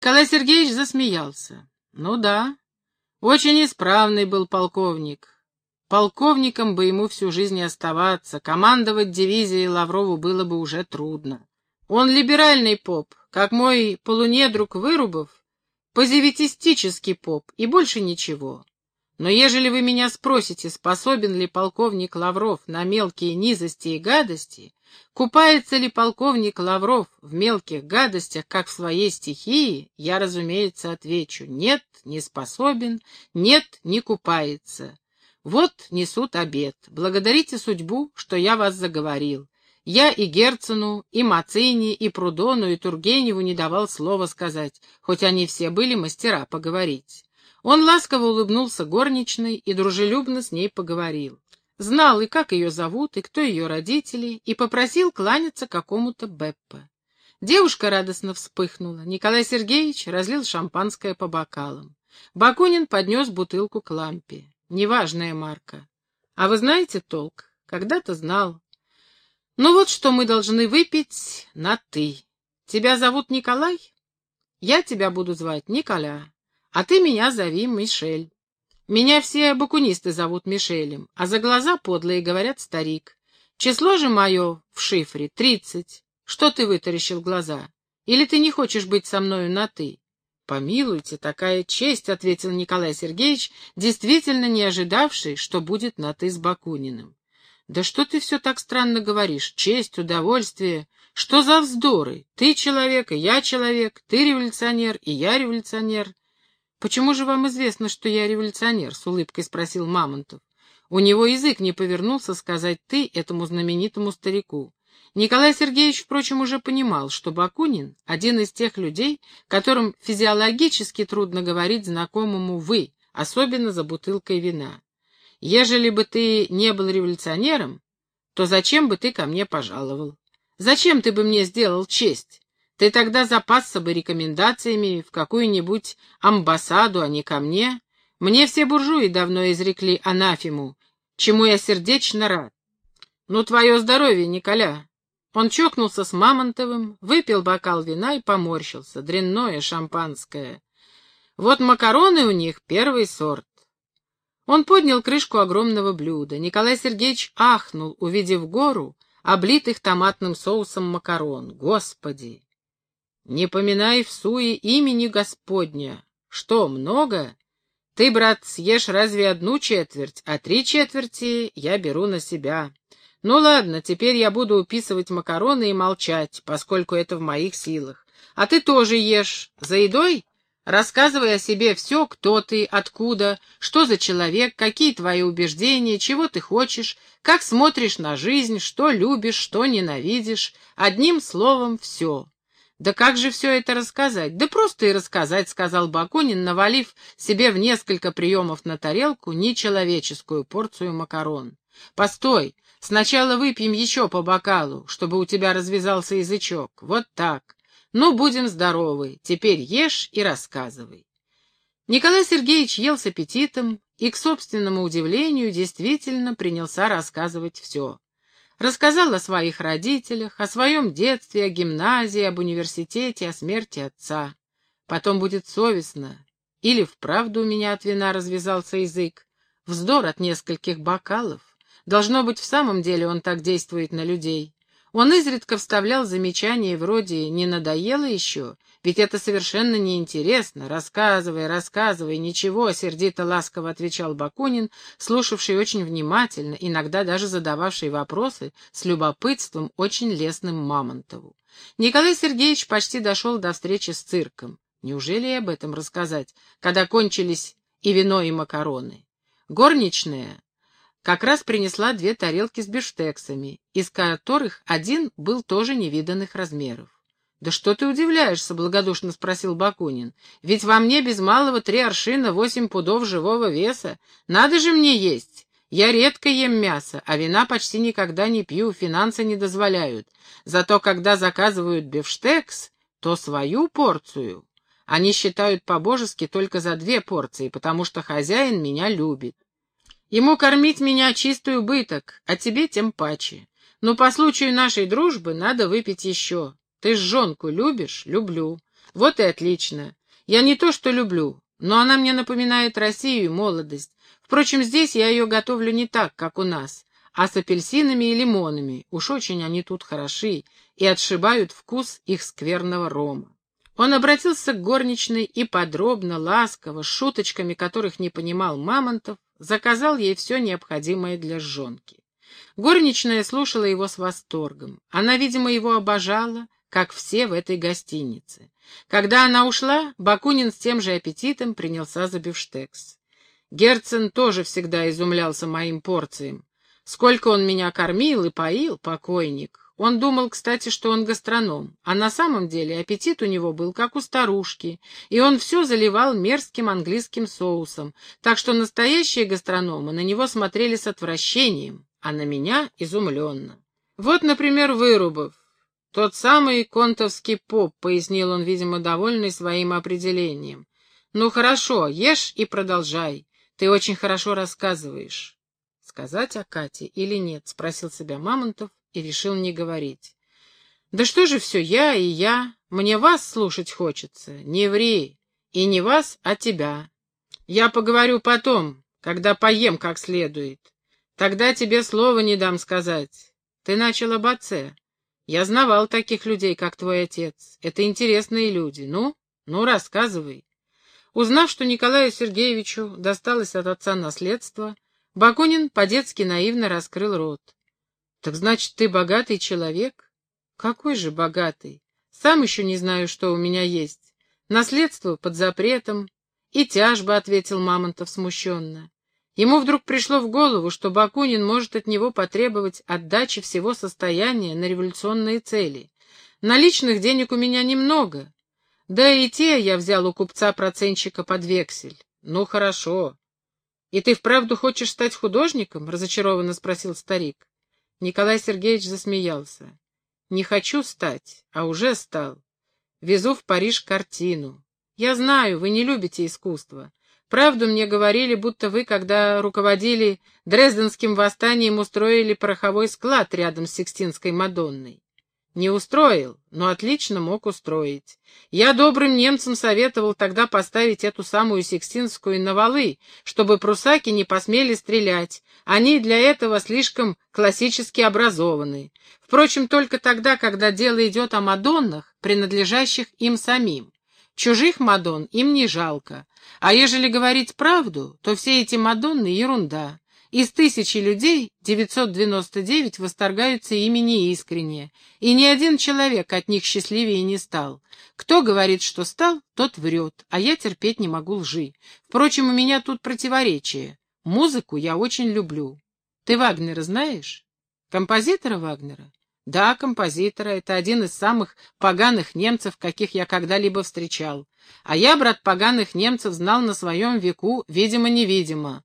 Николай Сергеевич засмеялся. Ну да, очень исправный был полковник. Полковником бы ему всю жизнь оставаться, командовать дивизией Лаврову было бы уже трудно. Он либеральный поп, как мой полунедруг Вырубов, позивитистический поп, и больше ничего. Но ежели вы меня спросите, способен ли полковник Лавров на мелкие низости и гадости, купается ли полковник Лавров в мелких гадостях, как в своей стихии, я, разумеется, отвечу «нет, не способен, нет, не купается». Вот несут обед. Благодарите судьбу, что я вас заговорил. Я и Герцену, и Мацини, и Прудону, и Тургеневу не давал слова сказать, хоть они все были мастера поговорить. Он ласково улыбнулся горничной и дружелюбно с ней поговорил. Знал и как ее зовут, и кто ее родители, и попросил кланяться какому-то Беппе. Девушка радостно вспыхнула. Николай Сергеевич разлил шампанское по бокалам. Бакунин поднес бутылку к лампе. Неважная марка. А вы знаете толк? Когда-то знал. Ну вот что мы должны выпить на «ты». Тебя зовут Николай? Я тебя буду звать Николя. А ты меня зови Мишель. Меня все бакунисты зовут Мишелем, а за глаза подлые говорят старик. Число же мое в шифре — тридцать. Что ты вытаращил глаза? Или ты не хочешь быть со мною на «ты»? «Помилуйте, такая честь», — ответил Николай Сергеевич, действительно не ожидавший, что будет на «ты» с Бакуниным. «Да что ты все так странно говоришь? Честь, удовольствие. Что за вздоры? Ты человек, и я человек, ты революционер, и я революционер. «Почему же вам известно, что я революционер?» — с улыбкой спросил Мамонтов. У него язык не повернулся сказать «ты» этому знаменитому старику. Николай Сергеевич, впрочем, уже понимал, что Бакунин — один из тех людей, которым физиологически трудно говорить знакомому «вы», особенно за бутылкой вина. «Ежели бы ты не был революционером, то зачем бы ты ко мне пожаловал? Зачем ты бы мне сделал честь? Ты тогда запасся бы рекомендациями в какую-нибудь амбассаду, а не ко мне. Мне все буржуи давно изрекли анафему, чему я сердечно рад. Ну, твое здоровье, Николя. Он чокнулся с Мамонтовым, выпил бокал вина и поморщился. Дрянное шампанское. Вот макароны у них первый сорт. Он поднял крышку огромного блюда. Николай Сергеевич ахнул, увидев гору, облитых томатным соусом макарон. Господи! Не поминай в суе имени Господня. Что, много? Ты, брат, съешь разве одну четверть, а три четверти я беру на себя. Ну ладно, теперь я буду уписывать макароны и молчать, поскольку это в моих силах. А ты тоже ешь. За едой? Рассказывай о себе все, кто ты, откуда, что за человек, какие твои убеждения, чего ты хочешь, как смотришь на жизнь, что любишь, что ненавидишь. Одним словом, все. «Да как же все это рассказать?» «Да просто и рассказать», — сказал Бакунин, навалив себе в несколько приемов на тарелку нечеловеческую порцию макарон. «Постой, сначала выпьем еще по бокалу, чтобы у тебя развязался язычок. Вот так. Ну, будем здоровы. Теперь ешь и рассказывай». Николай Сергеевич ел с аппетитом и, к собственному удивлению, действительно принялся рассказывать все. Рассказал о своих родителях, о своем детстве, о гимназии, об университете, о смерти отца. Потом будет совестно. Или вправду у меня от вина развязался язык. Вздор от нескольких бокалов. Должно быть, в самом деле он так действует на людей. Он изредка вставлял замечания вроде «не надоело еще», ведь это совершенно неинтересно. Рассказывай, рассказывай, ничего, сердито ласково отвечал Бакунин, слушавший очень внимательно, иногда даже задававший вопросы с любопытством очень лестным Мамонтову. Николай Сергеевич почти дошел до встречи с цирком. Неужели и об этом рассказать, когда кончились и вино, и макароны? Горничная как раз принесла две тарелки с бифштексами, из которых один был тоже невиданных размеров. «Да что ты удивляешься?» — благодушно спросил Бакунин. «Ведь во мне без малого три аршина, восемь пудов живого веса. Надо же мне есть. Я редко ем мясо, а вина почти никогда не пью, финансы не дозволяют. Зато когда заказывают бифштекс, то свою порцию. Они считают по-божески только за две порции, потому что хозяин меня любит. Ему кормить меня чистый убыток, а тебе тем паче. Но по случаю нашей дружбы надо выпить еще. Ты жонку любишь? Люблю. Вот и отлично. Я не то что люблю, но она мне напоминает Россию и молодость. Впрочем, здесь я ее готовлю не так, как у нас, а с апельсинами и лимонами. Уж очень они тут хороши и отшибают вкус их скверного рома. Он обратился к горничной и подробно, ласково, шуточками, которых не понимал Мамонтов, заказал ей все необходимое для жжонки. Горничная слушала его с восторгом. Она, видимо, его обожала, как все в этой гостинице. Когда она ушла, Бакунин с тем же аппетитом принялся за бифштекс. Герцен тоже всегда изумлялся моим порциям. Сколько он меня кормил и поил, покойник. Он думал, кстати, что он гастроном, а на самом деле аппетит у него был как у старушки, и он все заливал мерзким английским соусом, так что настоящие гастрономы на него смотрели с отвращением, а на меня изумленно. Вот, например, Вырубов. Тот самый контовский поп, пояснил он, видимо, довольный своим определением. Ну хорошо, ешь и продолжай. Ты очень хорошо рассказываешь. Сказать о Кате или нет, спросил себя Мамонтов и решил не говорить. «Да что же все я и я? Мне вас слушать хочется. Не ври. И не вас, а тебя. Я поговорю потом, когда поем как следует. Тогда тебе слова не дам сказать. Ты начал об отце. Я знавал таких людей, как твой отец. Это интересные люди. Ну, ну, рассказывай». Узнав, что Николаю Сергеевичу досталось от отца наследство, Бакунин по-детски наивно раскрыл рот. Так значит, ты богатый человек? Какой же богатый? Сам еще не знаю, что у меня есть. Наследство под запретом. И тяжба, — ответил Мамонтов смущенно. Ему вдруг пришло в голову, что Бакунин может от него потребовать отдачи всего состояния на революционные цели. Наличных денег у меня немного. Да и те я взял у купца-процентщика под вексель. Ну, хорошо. И ты вправду хочешь стать художником? — разочарованно спросил старик. Николай Сергеевич засмеялся. «Не хочу стать, а уже стал. Везу в Париж картину. Я знаю, вы не любите искусство. Правду мне говорили, будто вы, когда руководили Дрезденским восстанием, устроили пороховой склад рядом с Сикстинской Мадонной. Не устроил, но отлично мог устроить. Я добрым немцам советовал тогда поставить эту самую Сикстинскую на валы, чтобы прусаки не посмели стрелять. Они для этого слишком классически образованы. Впрочем, только тогда, когда дело идет о Мадоннах, принадлежащих им самим. Чужих Мадон им не жалко. А ежели говорить правду, то все эти Мадонны — ерунда. Из тысячи людей 999 восторгаются ими неискренне, и ни один человек от них счастливее не стал. Кто говорит, что стал, тот врет, а я терпеть не могу лжи. Впрочем, у меня тут противоречие. Музыку я очень люблю. Ты Вагнера знаешь? Композитора Вагнера? Да, композитора. Это один из самых поганых немцев, каких я когда-либо встречал. А я, брат поганых немцев, знал на своем веку, видимо-невидимо.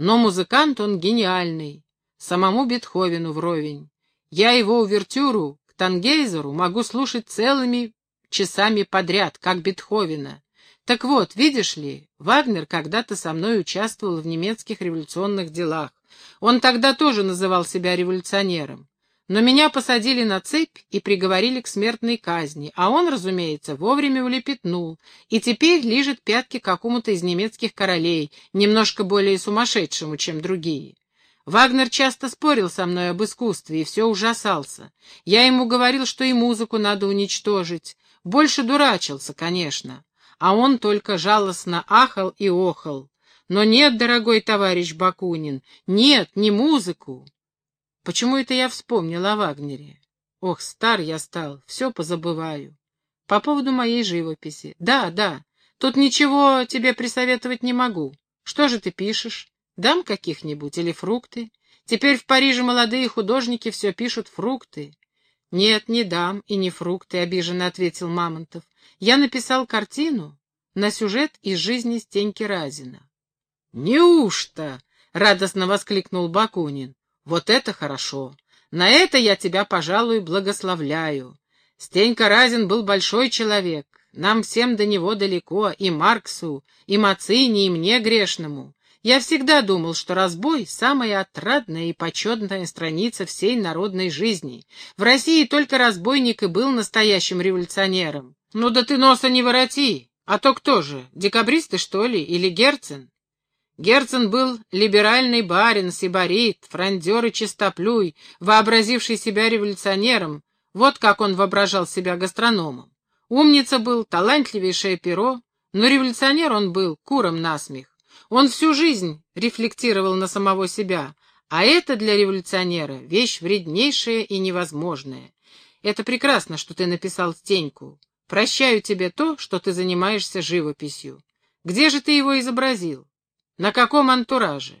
Но музыкант он гениальный, самому Бетховену вровень. Я его увертюру к Тангейзеру могу слушать целыми часами подряд, как Бетховена. Так вот, видишь ли, Вагнер когда-то со мной участвовал в немецких революционных делах. Он тогда тоже называл себя революционером. Но меня посадили на цепь и приговорили к смертной казни, а он, разумеется, вовремя улепетнул, и теперь лижет пятки какому-то из немецких королей, немножко более сумасшедшему, чем другие. Вагнер часто спорил со мной об искусстве и все ужасался. Я ему говорил, что и музыку надо уничтожить. Больше дурачился, конечно. А он только жалостно ахал и охал. Но нет, дорогой товарищ Бакунин, нет, не музыку. Почему это я вспомнил о Вагнере? Ох, стар я стал, все позабываю. По поводу моей живописи. Да, да, тут ничего тебе присоветовать не могу. Что же ты пишешь? Дам каких-нибудь или фрукты? Теперь в Париже молодые художники все пишут фрукты. Нет, не дам и не фрукты, обиженно ответил Мамонтов. Я написал картину на сюжет из жизни Стеньки Разина. Неужто? — радостно воскликнул Бакунин. Вот это хорошо. На это я тебя, пожалуй, благословляю. Стенька Разин был большой человек. Нам всем до него далеко, и Марксу, и Мацине, и мне грешному. Я всегда думал, что разбой — самая отрадная и почетная страница всей народной жизни. В России только разбойник и был настоящим революционером. Ну да ты носа не вороти, а то кто же, декабристы, что ли, или Герцен? Герцен был либеральный барин, сибарит, фрондер и чистоплюй, вообразивший себя революционером, вот как он воображал себя гастрономом. Умница был, талантливейшее перо, но революционер он был, куром насмех. Он всю жизнь рефлектировал на самого себя, а это для революционера вещь вреднейшая и невозможная. Это прекрасно, что ты написал Стеньку. Прощаю тебе то, что ты занимаешься живописью. Где же ты его изобразил? На каком антураже?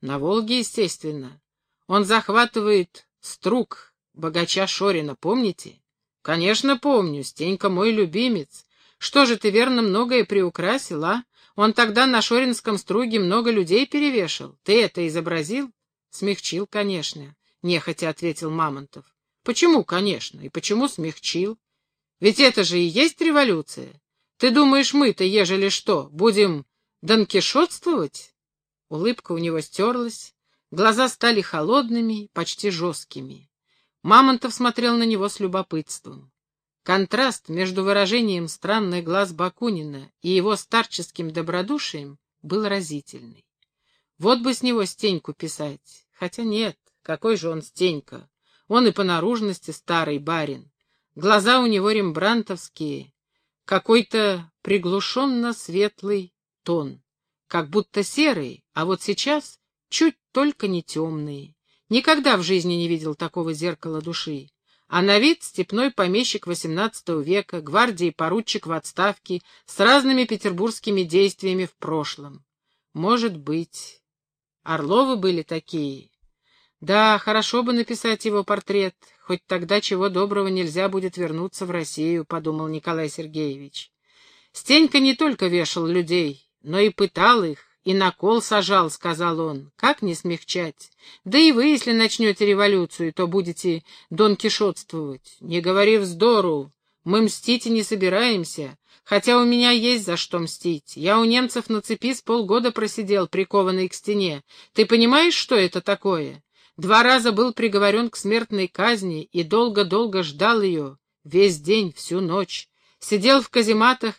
На Волге, естественно. Он захватывает струк богача Шорина, помните? Конечно, помню, Стенька мой любимец. Что же ты верно многое приукрасил, а? Он тогда на Шоринском струге много людей перевешал. Ты это изобразил? Смягчил, конечно, нехотя ответил Мамонтов. Почему, конечно, и почему смягчил? Ведь это же и есть революция. Ты думаешь, мы-то, ежели что, будем донкишотствовать? Улыбка у него стерлась, глаза стали холодными, почти жесткими. Мамонтов смотрел на него с любопытством. Контраст между выражением странных глаз Бакунина и его старческим добродушием был разительный. Вот бы с него Стеньку писать. Хотя нет, какой же он Стенька. Он и по наружности старый барин. Глаза у него рембрантовские, какой-то приглушенно светлый тон, как будто серый, а вот сейчас чуть только не темные. Никогда в жизни не видел такого зеркала души а на вид степной помещик XVIII века, гвардии поручик в отставке, с разными петербургскими действиями в прошлом. Может быть. Орловы были такие. Да, хорошо бы написать его портрет, хоть тогда чего доброго нельзя будет вернуться в Россию, подумал Николай Сергеевич. Стенька не только вешал людей, но и пытал их, и на кол сажал, — сказал он. Как не смягчать? Да и вы, если начнете революцию, то будете донкишотствовать. Не говори вздору. Мы мстить и не собираемся, хотя у меня есть за что мстить. Я у немцев на цепи с полгода просидел, прикованный к стене. Ты понимаешь, что это такое? Два раза был приговорен к смертной казни и долго-долго ждал ее. Весь день, всю ночь. Сидел в казематах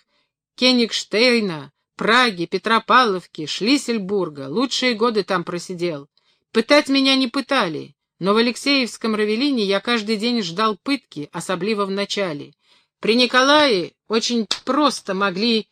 Кенигштейна, Праги, Петропавловки, Шлиссельбурга. Лучшие годы там просидел. Пытать меня не пытали, но в Алексеевском Равелине я каждый день ждал пытки, особливо в начале. При Николае очень просто могли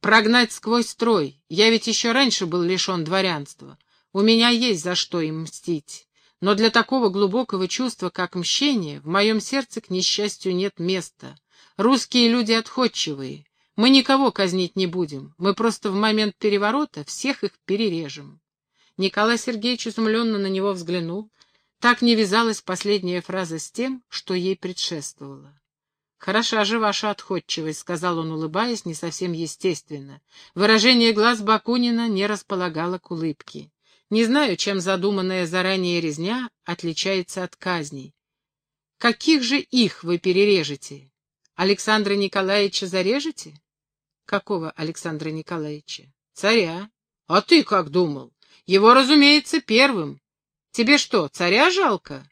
прогнать сквозь строй. Я ведь еще раньше был лишен дворянства. У меня есть за что им мстить. Но для такого глубокого чувства, как мщение, в моем сердце, к несчастью, нет места. Русские люди отходчивые. Мы никого казнить не будем, мы просто в момент переворота всех их перережем. Николай Сергеевич изумленно на него взглянул. Так не вязалась последняя фраза с тем, что ей предшествовало. «Хороша же ваша отходчивость», — сказал он, улыбаясь, не совсем естественно. Выражение глаз Бакунина не располагало к улыбке. «Не знаю, чем задуманная заранее резня отличается от казней. Каких же их вы перережете? Александра Николаевича зарежете?» Какого Александра Николаевича? Царя. А ты как думал? Его, разумеется, первым. Тебе что, царя жалко?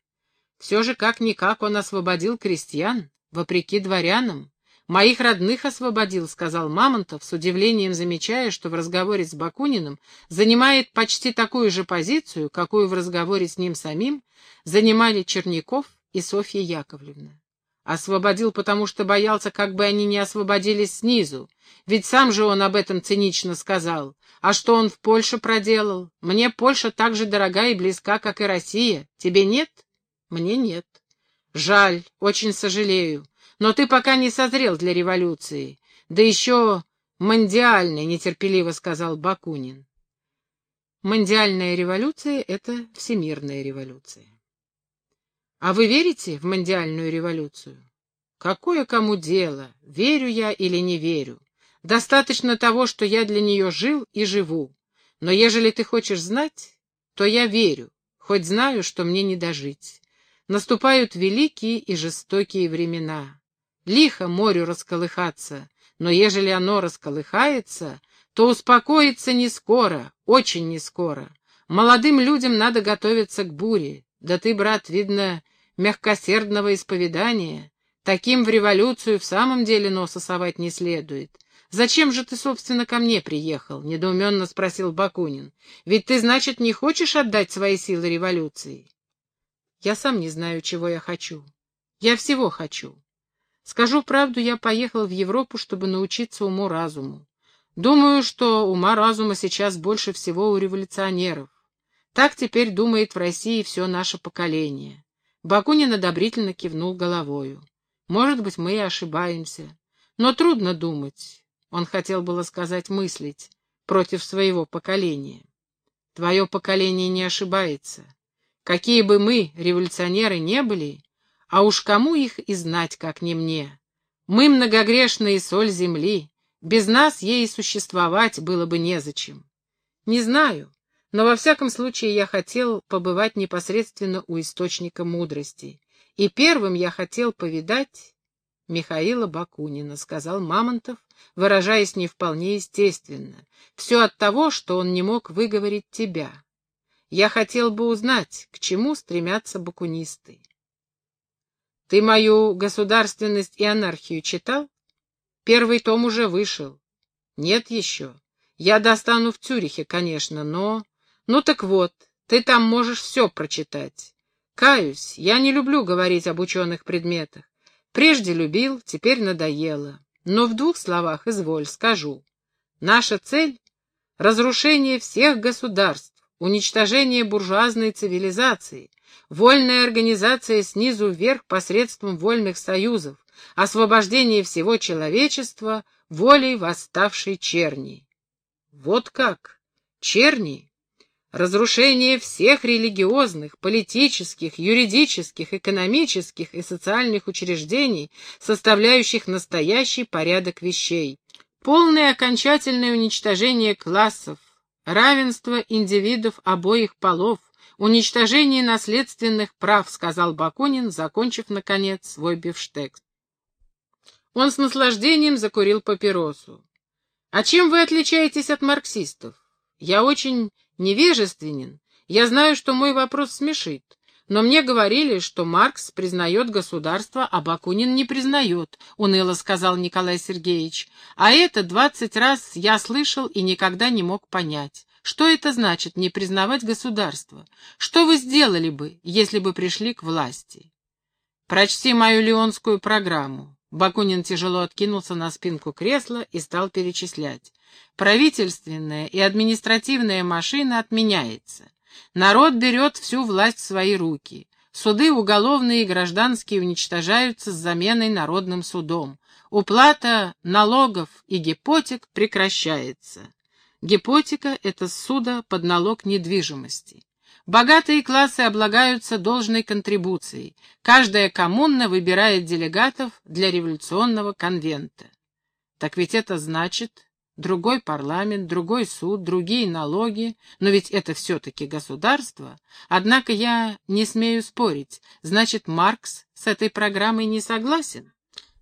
Все же как-никак он освободил крестьян, вопреки дворянам. Моих родных освободил, сказал Мамонтов, с удивлением замечая, что в разговоре с Бакуниным занимает почти такую же позицию, какую в разговоре с ним самим занимали Черняков и Софья Яковлевна. Освободил, потому что боялся, как бы они не освободились снизу. Ведь сам же он об этом цинично сказал. А что он в Польше проделал? Мне Польша так же дорога и близка, как и Россия. Тебе нет? Мне нет. Жаль, очень сожалею. Но ты пока не созрел для революции. Да еще мандиальной, нетерпеливо сказал Бакунин. Мандиальная революция — это всемирная революция. А вы верите в мандиальную революцию? Какое кому дело, верю я или не верю? Достаточно того, что я для нее жил и живу. Но ежели ты хочешь знать, то я верю, хоть знаю, что мне не дожить. Наступают великие и жестокие времена. Лихо морю расколыхаться, но ежели оно расколыхается, то успокоится не скоро, очень не скоро. Молодым людям надо готовиться к буре, да ты, брат, видно, мягкосердного исповедания. Таким в революцию в самом деле носа совать не следует. «Зачем же ты, собственно, ко мне приехал?» — недоуменно спросил Бакунин. «Ведь ты, значит, не хочешь отдать свои силы революции?» «Я сам не знаю, чего я хочу. Я всего хочу. Скажу правду, я поехал в Европу, чтобы научиться уму-разуму. Думаю, что ума-разума сейчас больше всего у революционеров. Так теперь думает в России все наше поколение». Бакунин одобрительно кивнул головою. «Может быть, мы и ошибаемся. Но трудно думать. Он хотел было сказать мыслить против своего поколения. Твое поколение не ошибается. Какие бы мы, революционеры, не были, а уж кому их и знать, как не мне. Мы многогрешные соль земли, без нас ей существовать было бы незачем. Не знаю, но во всяком случае я хотел побывать непосредственно у источника мудрости, и первым я хотел повидать Михаила Бакунина, сказал Мамонтов, выражаясь не вполне естественно. Все от того, что он не мог выговорить тебя. Я хотел бы узнать, к чему стремятся бакунисты. Ты мою государственность и анархию читал? Первый том уже вышел. Нет еще. Я достану в Цюрихе, конечно, но... Ну так вот, ты там можешь все прочитать. Каюсь, я не люблю говорить об ученых предметах. Прежде любил, теперь надоело. Но в двух словах, изволь, скажу. Наша цель — разрушение всех государств, уничтожение буржуазной цивилизации, вольная организация снизу вверх посредством вольных союзов, освобождение всего человечества волей восставшей черни. Вот как? Черни разрушение всех религиозных, политических, юридических, экономических и социальных учреждений, составляющих настоящий порядок вещей, полное окончательное уничтожение классов, равенство индивидов обоих полов, уничтожение наследственных прав, сказал Бакунин, закончив, наконец, свой бифштекс. Он с наслаждением закурил папиросу. «А чем вы отличаетесь от марксистов? Я очень невежественен. Я знаю, что мой вопрос смешит. Но мне говорили, что Маркс признает государство, а Бакунин не признает, — уныло сказал Николай Сергеевич. А это двадцать раз я слышал и никогда не мог понять. Что это значит, не признавать государство? Что вы сделали бы, если бы пришли к власти? Прочти мою леонскую программу. Бакунин тяжело откинулся на спинку кресла и стал перечислять. Правительственная и административная машина отменяется. Народ берет всю власть в свои руки. Суды уголовные и гражданские уничтожаются с заменой народным судом. Уплата налогов и гипотек прекращается. Гипотека — это суда под налог недвижимости. Богатые классы облагаются должной контрибуцией. Каждая коммуна выбирает делегатов для революционного конвента. Так ведь это значит, другой парламент, другой суд, другие налоги, но ведь это все-таки государство. Однако я не смею спорить, значит, Маркс с этой программой не согласен?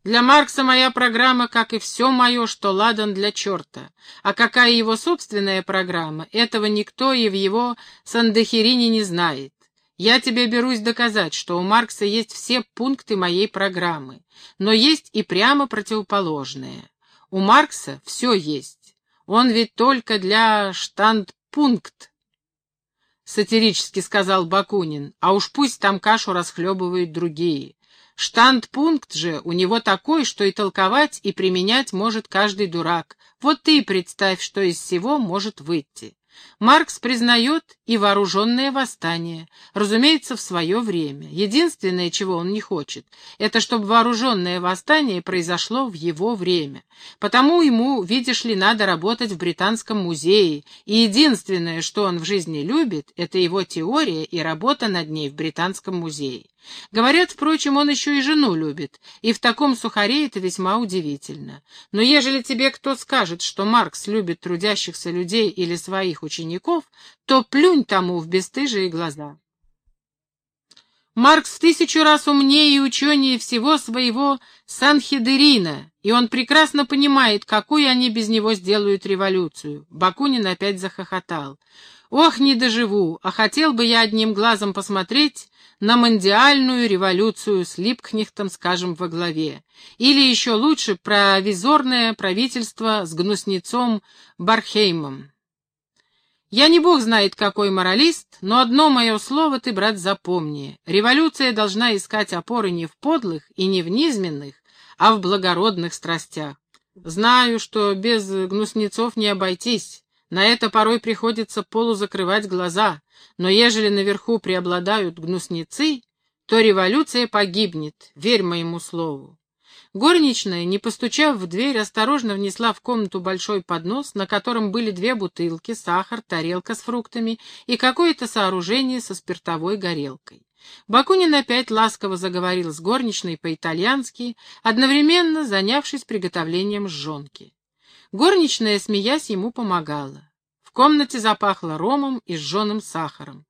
Для Маркса моя программа, как и все мое, что ладан для черта. А какая его собственная программа, этого никто и в его Сандехирине не знает. Я тебе берусь доказать, что у Маркса есть все пункты моей программы, но есть и прямо противоположные. У Маркса все есть. Он ведь только для штандпункт, — сатирически сказал Бакунин, — а уж пусть там кашу расхлебывают другие. Штандпункт же у него такой, что и толковать, и применять может каждый дурак. Вот ты и представь, что из всего может выйти. Маркс признает и вооруженное восстание, разумеется, в свое время. Единственное, чего он не хочет, это чтобы вооруженное восстание произошло в его время. Потому ему, видишь ли, надо работать в Британском музее, и единственное, что он в жизни любит, это его теория и работа над ней в Британском музее. Говорят, впрочем, он еще и жену любит, и в таком сухаре это весьма удивительно. Но ежели тебе кто скажет, что Маркс любит трудящихся людей или своих учеников, то плюнь тому в бесстыжие глаза. Маркс тысячу раз умнее и ученее всего своего Санхедерина, и он прекрасно понимает, какую они без него сделают революцию. Бакунин опять захохотал. Ох, не доживу, а хотел бы я одним глазом посмотреть на мандиальную революцию с Липкнехтом, скажем, во главе. Или еще лучше провизорное правительство с гнуснецом Бархеймом. Я не бог знает какой моралист, но одно мое слово ты, брат, запомни. Революция должна искать опоры не в подлых и не в низменных, а в благородных страстях. Знаю, что без гнуснецов не обойтись. На это порой приходится полузакрывать глаза, но ежели наверху преобладают гнуснецы, то революция погибнет, верь моему слову. Горничная, не постучав в дверь, осторожно внесла в комнату большой поднос, на котором были две бутылки, сахар, тарелка с фруктами и какое-то сооружение со спиртовой горелкой. Бакунин опять ласково заговорил с горничной по-итальянски, одновременно занявшись приготовлением жжонки. Горничная, смеясь, ему помогала. В комнате запахло ромом и сжженным сахаром.